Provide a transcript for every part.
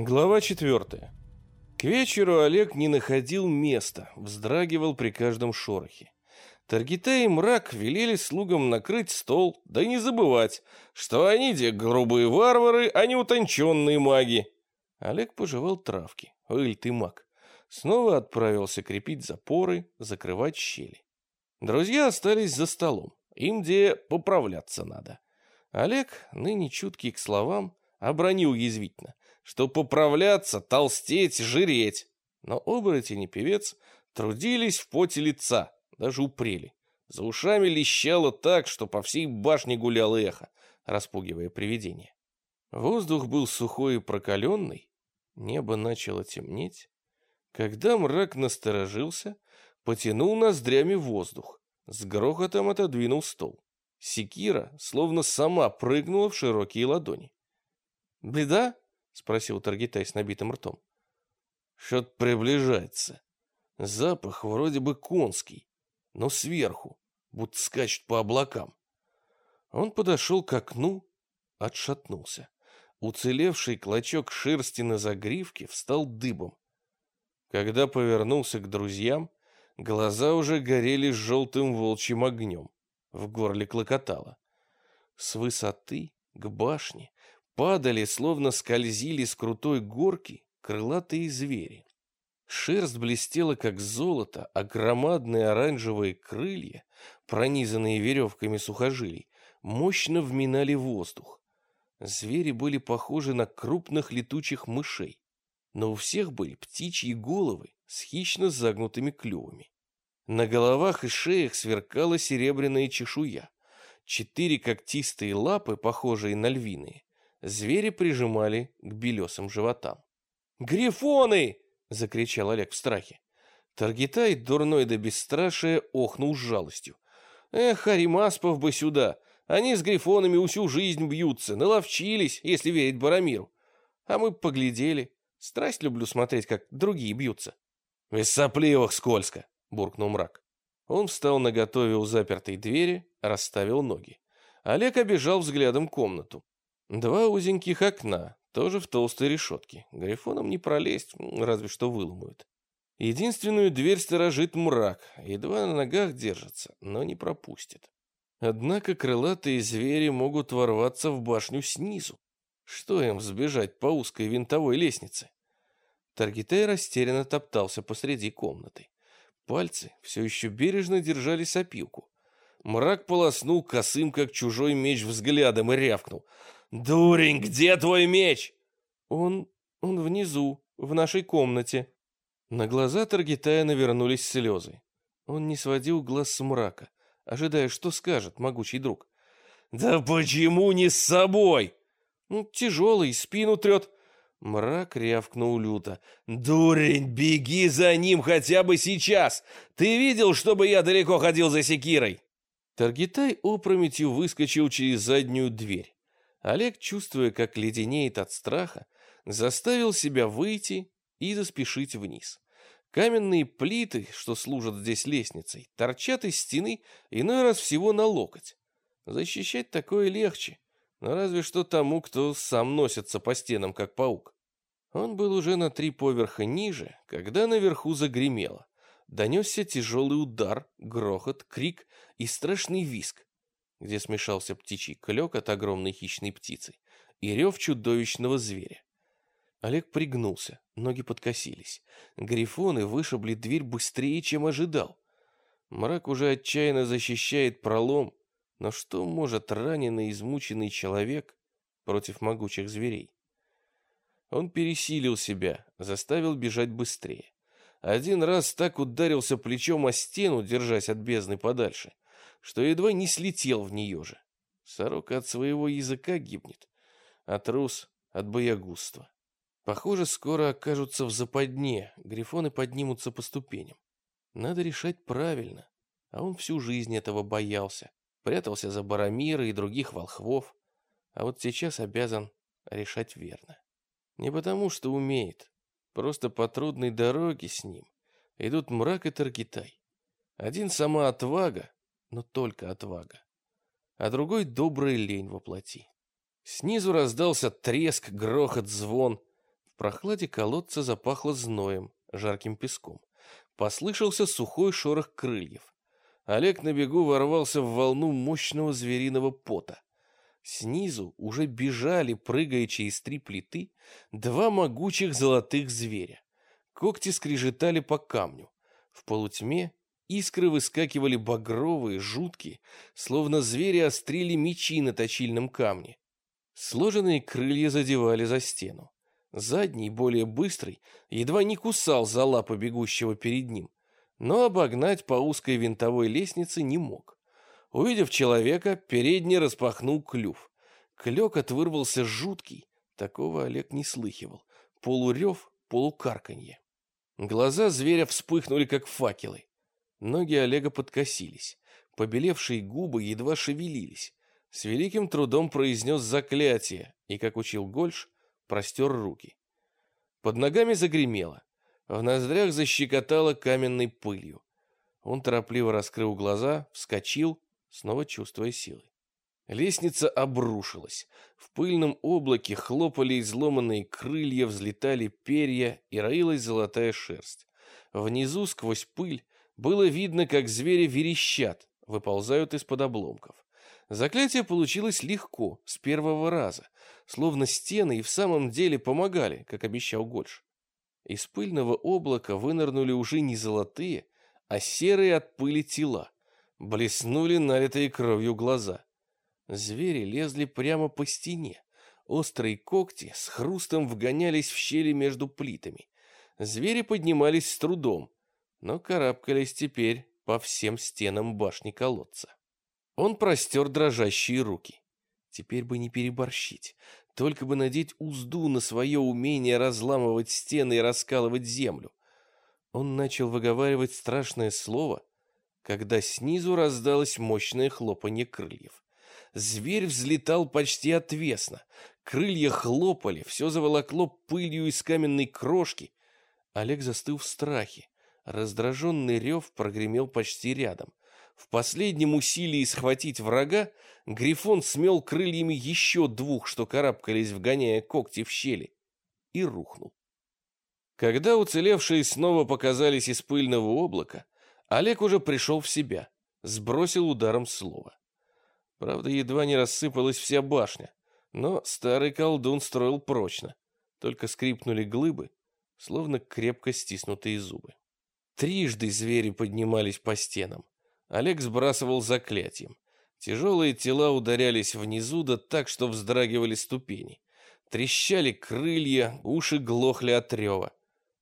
Глава четвертая. К вечеру Олег не находил места, вздрагивал при каждом шорохе. Таргита и мрак велели слугам накрыть стол, да не забывать, что они где грубые варвары, а не утонченные маги. Олег пожевал травки. Эль, ты маг. Снова отправился крепить запоры, закрывать щели. Друзья остались за столом. Им где поправляться надо. Олег, ныне чуткий к словам, обронил язвительно, что поправляться, толстеть, жиреть. Но оборотень и певец трудились в поте лица, даже упрели. За ушами лещало так, что по всей башне гуляло эхо, распугивая привидения. Воздух был сухой и прокаленный, небо начало темнеть. Когда мрак насторожился, потянул ноздрями воздух, с грохотом отодвинул стол. Секира словно сама прыгнула в широкие ладони. «Беда?» — спросил Таргитай с набитым ртом. «Что-то приближается. Запах вроде бы конский, но сверху, будто скачет по облакам». Он подошел к окну, отшатнулся. Уцелевший клочок шерсти на загривке встал дыбом. Когда повернулся к друзьям, глаза уже горели желтым волчьим огнем. В горле клокотало. С высоты к башне падали, словно скользили с крутой горки крылатые звери. Шерсть блестела, как золото, а громадные оранжевые крылья, пронизанные веревками сухожилий, мощно вминали воздух. Звери были похожи на крупных летучих мышей, но у всех были птичьи головы с хищно загнутыми клювами. На головах и шеях сверкала серебряная чешуя. Четыре когтистые лапы, похожие на львиные, звери прижимали к белесым животам. «Грифоны!» — закричал Олег в страхе. Таргитай, дурной до бесстрашия, охнул с жалостью. «Эх, Аримаспов бы сюда! Они с грифонами всю жизнь бьются, наловчились, если верить Барамиру. А мы поглядели. Страсть люблю смотреть, как другие бьются». «Без сопливых скользко!» — буркнул мрак. Он встал наготове у запертой двери, расставил ноги. Олег обежал взглядом комнату. Два узеньких окна, тоже в толстой решетке. Грифоном не пролезть, разве что выломают. Единственную дверь сторожит мрак, едва на ногах держится, но не пропустит. Однако крылатые звери могут ворваться в башню снизу. Что им сбежать по узкой винтовой лестнице? Таргитей растерянно топтался посреди комнаты. Пальцы все еще бережно держали сопилку. Мрак полоснул косым, как чужой меч, взглядом и рявкнул. «Дурень, где твой меч?» «Он... он внизу, в нашей комнате». На глаза Таргитая навернулись слезы. Он не сводил глаз с мрака, ожидая, что скажет могучий друг. «Да почему не с собой?» «Ну, тяжелый, спину трет». Мрак рявкнул люто. «Дурень, беги за ним хотя бы сейчас! Ты видел, чтобы я далеко ходил за секирой?» Таргитай опрометью выскочил через заднюю дверь. Олег, чувствуя, как леденеет от страха, заставил себя выйти и заспешить вниз. Каменные плиты, что служат здесь лестницей, торчат из стены иной раз всего на локоть. Защищать такое легче, но разве что тому, кто сам носится по стенам, как паук. Он был уже на три поверха ниже, когда наверху загремело. Донесся тяжелый удар, грохот, крик и страшный виск где смешался птичий клёк от огромной хищной птицы и рев чудовищного зверя. Олег пригнулся, ноги подкосились. Грифоны вышибли дверь быстрее, чем ожидал. Мрак уже отчаянно защищает пролом, но что может раненый, измученный человек против могучих зверей? Он пересилил себя, заставил бежать быстрее. Один раз так ударился плечом о стену, держась от бездны подальше, что едва не слетел в нее же. Сорока от своего языка гибнет, а трус от боягузства. Похоже, скоро окажутся в западне, грифоны поднимутся по ступеням. Надо решать правильно, а он всю жизнь этого боялся. Прятался за Барамира и других волхвов, а вот сейчас обязан решать верно. Не потому, что умеет, просто по трудной дороге с ним идут мрак и Таргитай. Один сама отвага, но только отвага. А другой добрая лень воплоти. Снизу раздался треск, грохот, звон. В прохладе колодца запахло зноем, жарким песком. Послышался сухой шорох крыльев. Олег на бегу ворвался в волну мощного звериного пота. Снизу уже бежали, прыгая через три плиты, два могучих золотых зверя. Когти скрежетали по камню. В полутьме искры выскакивали багровые, жуткие, словно звери острили мечи на точильном камне. Сложенные крылья задевали за стену. Задний, более быстрый, едва не кусал за лапы бегущего перед ним, но обогнать по узкой винтовой лестнице не мог. Увидев человека, передний распахнул клюв. Клёкот вырвался жуткий, такого Олег не слыхивал. Полурев, полукарканье. Глаза зверя вспыхнули, как факелы. Ноги Олега подкосились. Побелевшие губы едва шевелились. С великим трудом произнес заклятие и, как учил Гольш, простер руки. Под ногами загремело. В ноздрях защекотало каменной пылью. Он торопливо раскрыл глаза, вскочил, снова чувствуя силы. Лестница обрушилась. В пыльном облаке хлопали изломанные крылья, взлетали перья и роилась золотая шерсть. Внизу, сквозь пыль, было видно, как звери верещат, выползают из-под обломков. Заклятие получилось легко, с первого раза, словно стены и в самом деле помогали, как обещал Гольш. Из пыльного облака вынырнули уже не золотые, а серые от пыли тела. Блеснули налитые кровью глаза. Звери лезли прямо по стене. Острые когти с хрустом вгонялись в щели между плитами. Звери поднимались с трудом, но карабкались теперь по всем стенам башни колодца. Он простер дрожащие руки. Теперь бы не переборщить, только бы надеть узду на свое умение разламывать стены и раскалывать землю. Он начал выговаривать страшное слово, когда снизу раздалось мощное хлопанье крыльев. Зверь взлетал почти отвесно. Крылья хлопали, все заволокло пылью из каменной крошки. Олег застыл в страхе. Раздраженный рев прогремел почти рядом. В последнем усилии схватить врага, Грифон смел крыльями еще двух, что карабкались, вгоняя когти в щели, и рухнул. Когда уцелевшие снова показались из пыльного облака, Олег уже пришел в себя, сбросил ударом слова. Правда, едва не рассыпалась вся башня, но старый колдун строил прочно. Только скрипнули глыбы, словно крепко стиснутые зубы. Трижды звери поднимались по стенам. Олег сбрасывал заклятием. Тяжелые тела ударялись внизу, да так, что вздрагивали ступени. Трещали крылья, уши глохли от рева.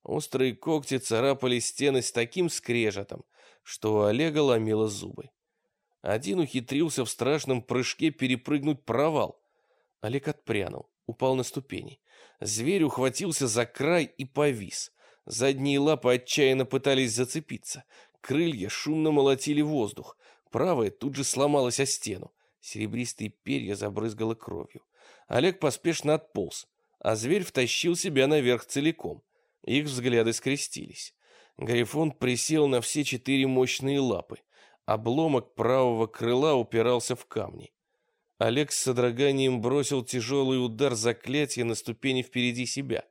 Острые когти царапали стены с таким скрежетом, что у Олега ломило зубы. Один ухитрился в страшном прыжке перепрыгнуть провал. Олег отпрянул, упал на ступени. Зверь ухватился за край и повис. Задние лапы отчаянно пытались зацепиться. Крылья шумно молотили воздух. Правая тут же сломалась о стену. Серебристые перья забрызгало кровью. Олег поспешно отполз, а зверь втащил себя наверх целиком. Их взгляды скрестились. Грифон присел на все четыре мощные лапы. Обломок правого крыла упирался в камни. Олег с содроганием бросил тяжелый удар заклятия на ступени впереди себя.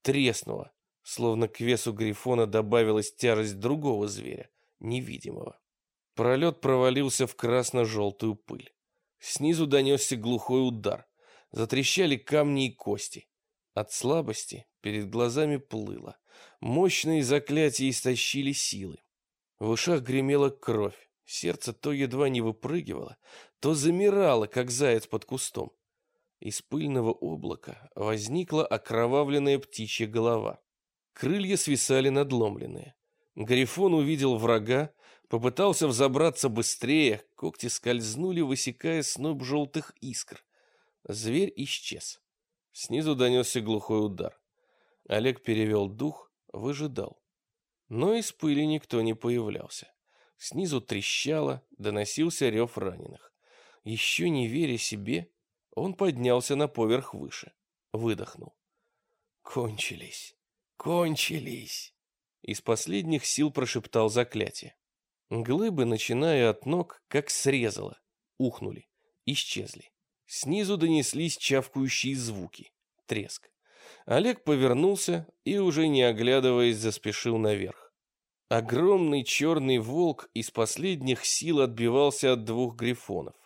Треснуло, словно к весу Грифона добавилась тяжесть другого зверя, невидимого. Пролет провалился в красно-желтую пыль. Снизу донесся глухой удар. Затрещали камни и кости. От слабости перед глазами плыло. Мощные заклятия истощили силы. В ушах гремела кровь. Сердце то едва не выпрыгивало, то замирало, как заяц под кустом. Из пыльного облака возникла окровавленная птичья голова. Крылья свисали надломленные. Грифон увидел врага, попытался взобраться быстрее, когти скользнули, высекая сноп желтых искр. Зверь исчез. Снизу донесся глухой удар. Олег перевел дух, выжидал. Но из пыли никто не появлялся. Снизу трещало, доносился рев раненых. Еще не веря себе, он поднялся на поверх выше. Выдохнул. «Кончились! Кончились!» Из последних сил прошептал заклятие. Глыбы, начиная от ног, как срезало, ухнули, исчезли. Снизу донеслись чавкающие звуки, треск. Олег повернулся и, уже не оглядываясь, заспешил наверх. Огромный черный волк из последних сил отбивался от двух грифонов.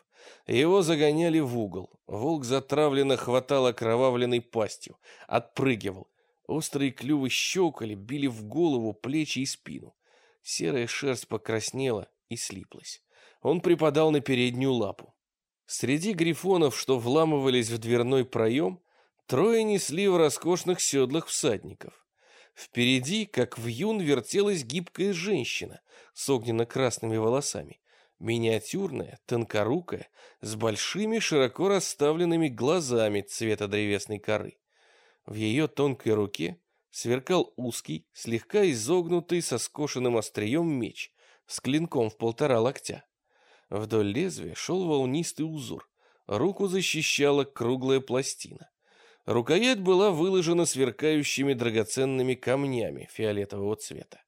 Его загоняли в угол. Волк затравленно хватал окровавленной пастью, отпрыгивал. Острые клювы щелкали, били в голову, плечи и спину. Серая шерсть покраснела и слиплась. Он припадал на переднюю лапу. Среди грифонов, что вламывались в дверной проем, трое несли в роскошных седлах всадников. Впереди, как в юн, вертелась гибкая женщина с огненно-красными волосами. Миниатюрная, тонкорукая, с большими широко расставленными глазами цвета древесной коры. В ее тонкой руке сверкал узкий, слегка изогнутый со скошенным острием меч с клинком в полтора локтя. Вдоль лезвия шел волнистый узор, руку защищала круглая пластина. Рукоять была выложена сверкающими драгоценными камнями фиолетового цвета.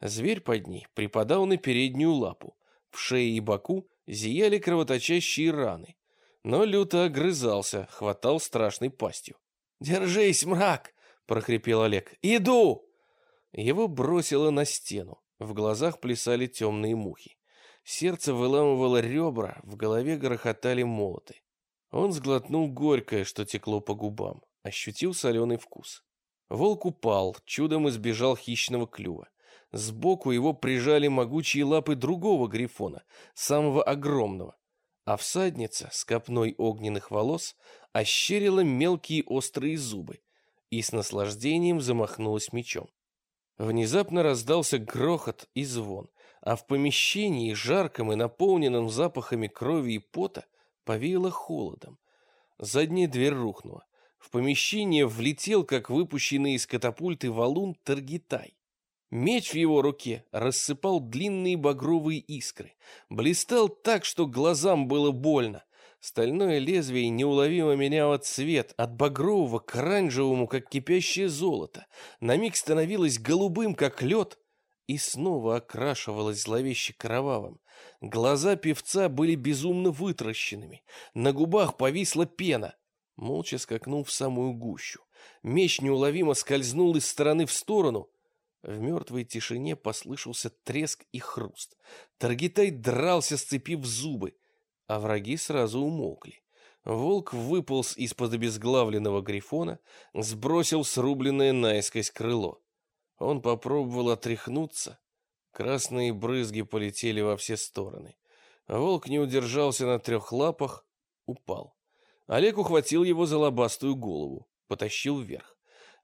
Зверь под ней припадал на переднюю лапу, в шее и боку зияли кровоточащие раны. Но люто огрызался, хватал страшной пастью. «Держись, мрак!» — прохрипел Олег. «Иду!» Его бросило на стену. В глазах плясали темные мухи. Сердце выламывало ребра, в голове грохотали молоты. Он сглотнул горькое, что текло по губам, ощутил соленый вкус. Волк упал, чудом избежал хищного клюва. Сбоку его прижали могучие лапы другого грифона, самого огромного, а всадница с копной огненных волос ощерила мелкие острые зубы и с наслаждением замахнулась мечом. Внезапно раздался грохот и звон, а в помещении, жарком и наполненном запахами крови и пота, повеяло холодом. Задняя дверь рухнула. В помещение влетел, как выпущенный из катапульты валун, Таргитай. Меч в его руке рассыпал длинные багровые искры. Блистал так, что глазам было больно. Стальное лезвие неуловимо меняло цвет от багрового к оранжевому, как кипящее золото. На миг становилось голубым, как лед, и снова окрашивалось зловеще кровавым. Глаза певца были безумно вытращенными. На губах повисла пена. Молча скакнул в самую гущу. Меч неуловимо скользнул из стороны в сторону — в мертвой тишине послышался треск и хруст. Таргитай дрался, сцепив зубы, а враги сразу умолкли. Волк выполз из-под обезглавленного грифона, сбросил срубленное наискось крыло. Он попробовал отряхнуться. Красные брызги полетели во все стороны. Волк не удержался на трех лапах, упал. Олег ухватил его за лобастую голову, потащил вверх.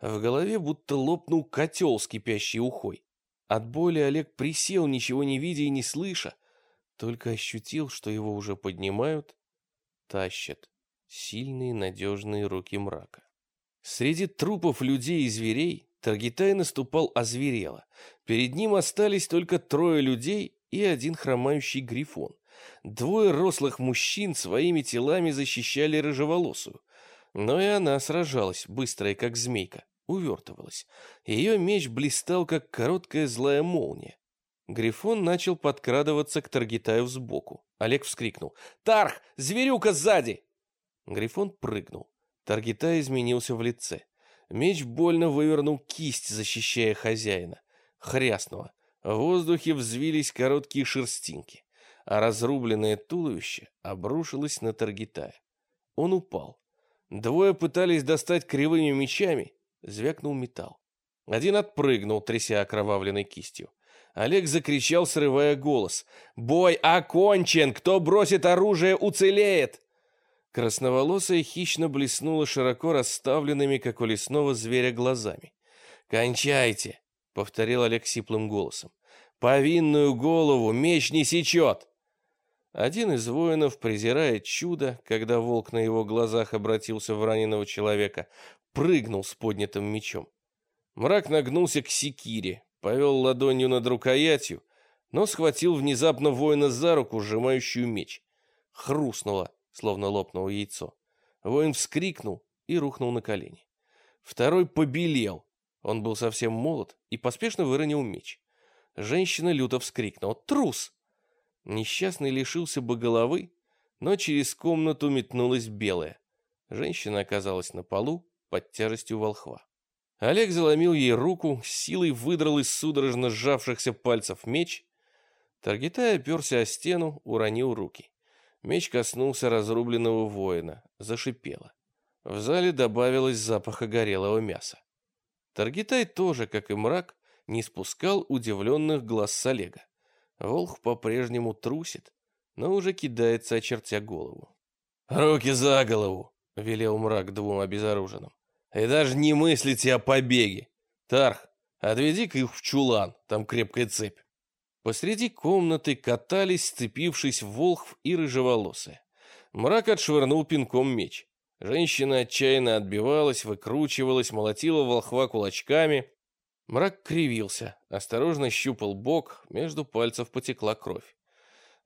В голове будто лопнул котел с кипящей ухой. От боли Олег присел, ничего не видя и не слыша, только ощутил, что его уже поднимают, тащат сильные надежные руки мрака. Среди трупов людей и зверей Таргитай наступал озверело. Перед ним остались только трое людей и один хромающий грифон. Двое рослых мужчин своими телами защищали рыжеволосую. Но и она сражалась, быстрая, как змейка увертывалась. Ее меч блистал, как короткая злая молния. Грифон начал подкрадываться к Таргитаю сбоку. Олег вскрикнул. «Тарх! Зверюка сзади!» Грифон прыгнул. Таргитай изменился в лице. Меч больно вывернул кисть, защищая хозяина. Хряснуло. В воздухе взвились короткие шерстинки, а разрубленное туловище обрушилось на Таргитая. Он упал. Двое пытались достать кривыми мечами, Звякнул металл. Один отпрыгнул, тряся окровавленной кистью. Олег закричал, срывая голос. «Бой окончен! Кто бросит оружие, уцелеет!» Красноволосая хищно блеснула широко расставленными, как у лесного зверя, глазами. «Кончайте!» — повторил Олег сиплым голосом. «Повинную голову меч не сечет!» Один из воинов, презирая чудо, когда волк на его глазах обратился в раненого человека, прыгнул с поднятым мечом. Мрак нагнулся к секире, повел ладонью над рукоятью, но схватил внезапно воина за руку, сжимающую меч. Хрустнуло, словно лопнуло яйцо. Воин вскрикнул и рухнул на колени. Второй побелел. Он был совсем молод и поспешно выронил меч. Женщина люто вскрикнула. «Трус!» Несчастный лишился бы головы, но через комнату метнулась белая. Женщина оказалась на полу, под тяжестью волхва. Олег заломил ей руку, силой выдрал из судорожно сжавшихся пальцев меч. Таргитай оперся о стену, уронил руки. Меч коснулся разрубленного воина, зашипело. В зале добавилось запаха горелого мяса. Таргитай тоже, как и мрак, не спускал удивленных глаз с Олега. Волх по-прежнему трусит, но уже кидается, очертя голову. «Руки за голову!» — велел мрак двум обезоруженным. «И даже не мыслите о побеге! Тарх, отведи-ка их в чулан, там крепкая цепь!» Посреди комнаты катались, сцепившись Волхв и Рыжеволосая. Мрак отшвырнул пинком меч. Женщина отчаянно отбивалась, выкручивалась, молотила волхва кулачками. Мрак кривился, осторожно щупал бок, между пальцев потекла кровь.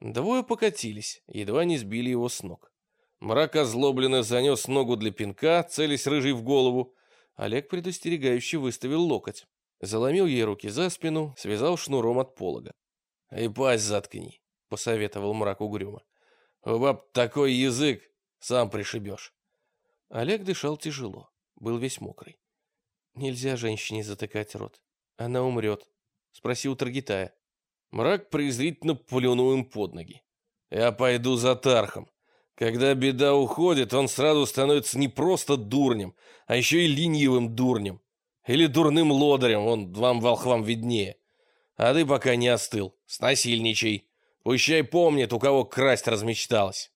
Двое покатились, едва не сбили его с ног. Мрак озлобленно занес ногу для пинка, целясь рыжий в голову. Олег предостерегающе выставил локоть. Заломил ей руки за спину, связал шнуром от полога. «И пасть заткни», — посоветовал мрак угрюмо. «У баб такой язык, сам пришибешь». Олег дышал тяжело, был весь мокрый. «Нельзя женщине затыкать рот. Она умрет», — спросил Таргитая. Мрак презрительно плюнул им под ноги. «Я пойду за Тархом. Когда беда уходит, он сразу становится не просто дурнем, а еще и ленивым дурнем. Или дурным лодырем, он вам волхвам виднее. А ты пока не остыл, снасильничай. Пущай помнит, у кого красть размечталась».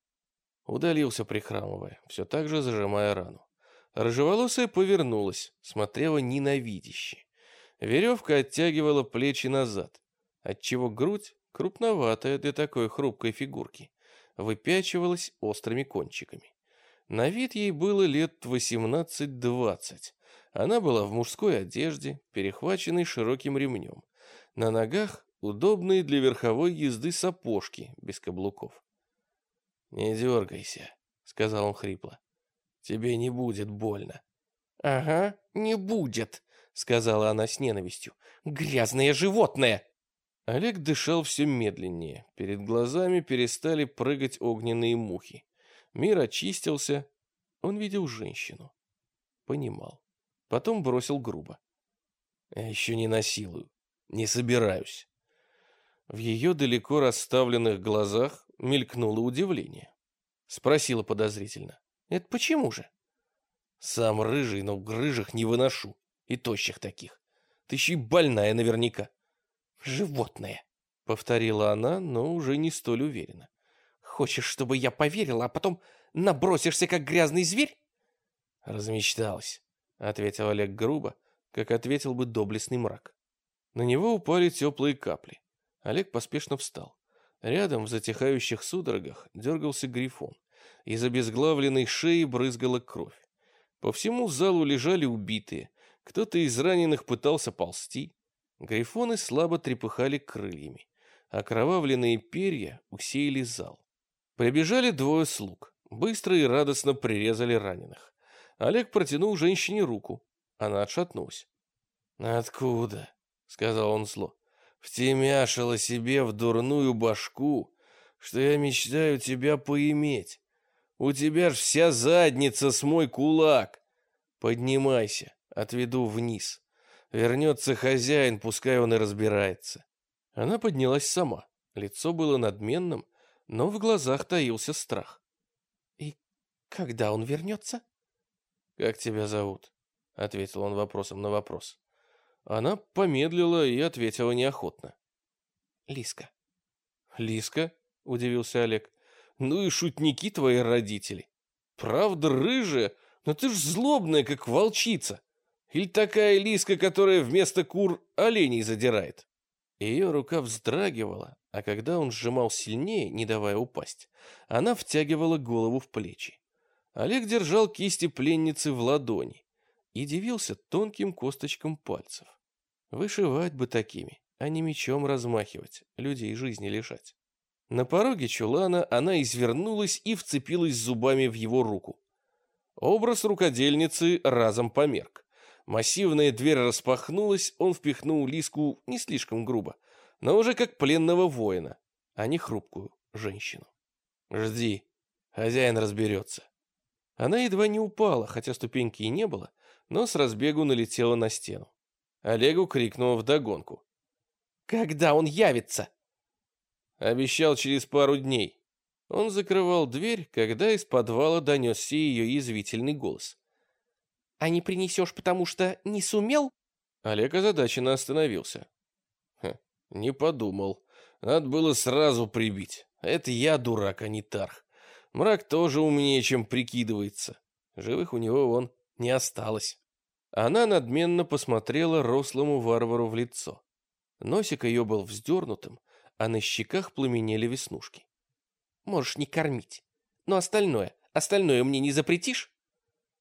Удалился, прихрамывая, все так же зажимая рану. Рыжеволосая повернулась, смотрела ненавидяще. Веревка оттягивала плечи назад, отчего грудь, крупноватая для такой хрупкой фигурки, выпячивалась острыми кончиками. На вид ей было лет 18-20. Она была в мужской одежде, перехваченной широким ремнем. На ногах удобные для верховой езды сапожки без каблуков. «Не дергайся», — сказал он хрипло. «Тебе не будет больно». «Ага, не будет», — сказала она с ненавистью. «Грязное животное!» Олег дышал все медленнее. Перед глазами перестали прыгать огненные мухи. Мир очистился. Он видел женщину. Понимал. Потом бросил грубо. «Я еще не насилую. Не собираюсь». В ее далеко расставленных глазах мелькнуло удивление. Спросила подозрительно. «Это почему же?» «Сам рыжий, но рыжих не выношу. И тощих таких. Ты еще и больная наверняка». «Животное», — повторила она, но уже не столь уверенно. «Хочешь, чтобы я поверила, а потом набросишься, как грязный зверь?» «Размечталась», — ответил Олег грубо, как ответил бы доблестный мрак. На него упали теплые капли. Олег поспешно встал. Рядом в затихающих судорогах дергался грифон. Из обезглавленной шеи брызгала кровь. По всему залу лежали убитые. Кто-то из раненых пытался ползти. Грифоны слабо трепыхали крыльями. Окровавленные перья усеяли зал. Прибежали двое слуг. Быстро и радостно прирезали раненых. Олег протянул женщине руку. Она отшатнулась. «Откуда?» — сказал он зло. «Втемяшила себе в дурную башку, что я мечтаю тебя поиметь. У тебя ж вся задница с мой кулак. Поднимайся, отведу вниз. Вернется хозяин, пускай он и разбирается. Она поднялась сама. Лицо было надменным, но в глазах таился страх. «И когда он вернется?» «Как тебя зовут?» — ответил он вопросом на вопрос. Она помедлила и ответила неохотно. «Лиска». «Лиска?» — удивился Олег. «Ну и шутники твои родители. Правда рыжая, но ты ж злобная, как волчица. Или такая лиска, которая вместо кур оленей задирает?» Ее рука вздрагивала, а когда он сжимал сильнее, не давая упасть, она втягивала голову в плечи. Олег держал кисти пленницы в ладони и дивился тонким косточкам пальцев. Вышивать бы такими, а не мечом размахивать, людей жизни лишать. На пороге чулана она извернулась и вцепилась зубами в его руку. Образ рукодельницы разом померк. Массивная дверь распахнулась, он впихнул Лиску не слишком грубо, но уже как пленного воина, а не хрупкую женщину. «Жди, хозяин разберется». Она едва не упала, хотя ступеньки и не было, но с разбегу налетела на стену. Олегу крикнула вдогонку. «Когда он явится?» Обещал через пару дней. Он закрывал дверь, когда из подвала донесся ее язвительный голос. «А не принесешь, потому что не сумел?» Олег озадаченно остановился. Хм, не подумал. Надо было сразу прибить. Это я дурак, а не Тарх. Мрак тоже умнее, чем прикидывается. Живых у него вон не осталось. Она надменно посмотрела рослому варвару в лицо. Носик ее был вздернутым, а на щеках пламенели веснушки. «Можешь не кормить. Но остальное, остальное мне не запретишь?»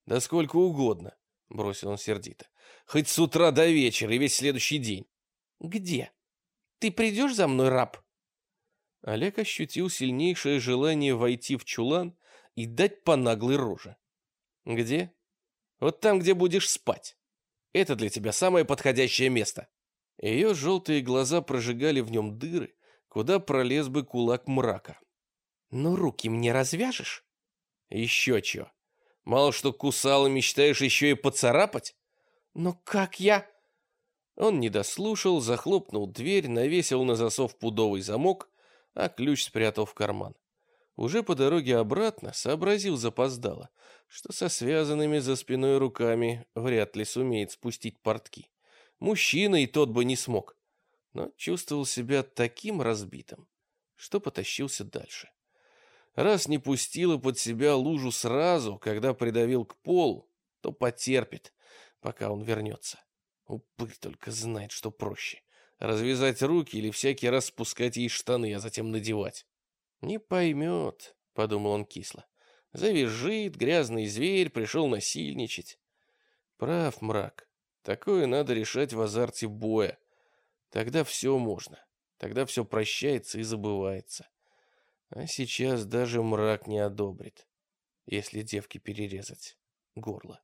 «Да сколько угодно», — бросил он сердито. «Хоть с утра до вечера и весь следующий день». «Где? Ты придешь за мной, раб?» Олег ощутил сильнейшее желание войти в чулан и дать по наглой роже. «Где?» Вот там, где будешь спать. Это для тебя самое подходящее место». Ее желтые глаза прожигали в нем дыры, куда пролез бы кулак мрака. «Ну руки мне развяжешь?» «Еще чего. Мало что кусал и мечтаешь еще и поцарапать?» «Но как я...» Он не дослушал, захлопнул дверь, навесил на засов пудовый замок, а ключ спрятал в карман. Уже по дороге обратно сообразил запоздало, что со связанными за спиной руками вряд ли сумеет спустить портки. Мужчина и тот бы не смог, но чувствовал себя таким разбитым, что потащился дальше. Раз не пустила под себя лужу сразу, когда придавил к полу, то потерпит, пока он вернется. Упырь только знает, что проще. Развязать руки или всякий раз спускать ей штаны, а затем надевать. «Не поймет», — подумал он кисло. «Завизжит, грязный зверь, пришел насильничать». Прав, мрак. Такое надо решать в азарте боя. Тогда все можно. Тогда все прощается и забывается. А сейчас даже мрак не одобрит, если девке перерезать горло.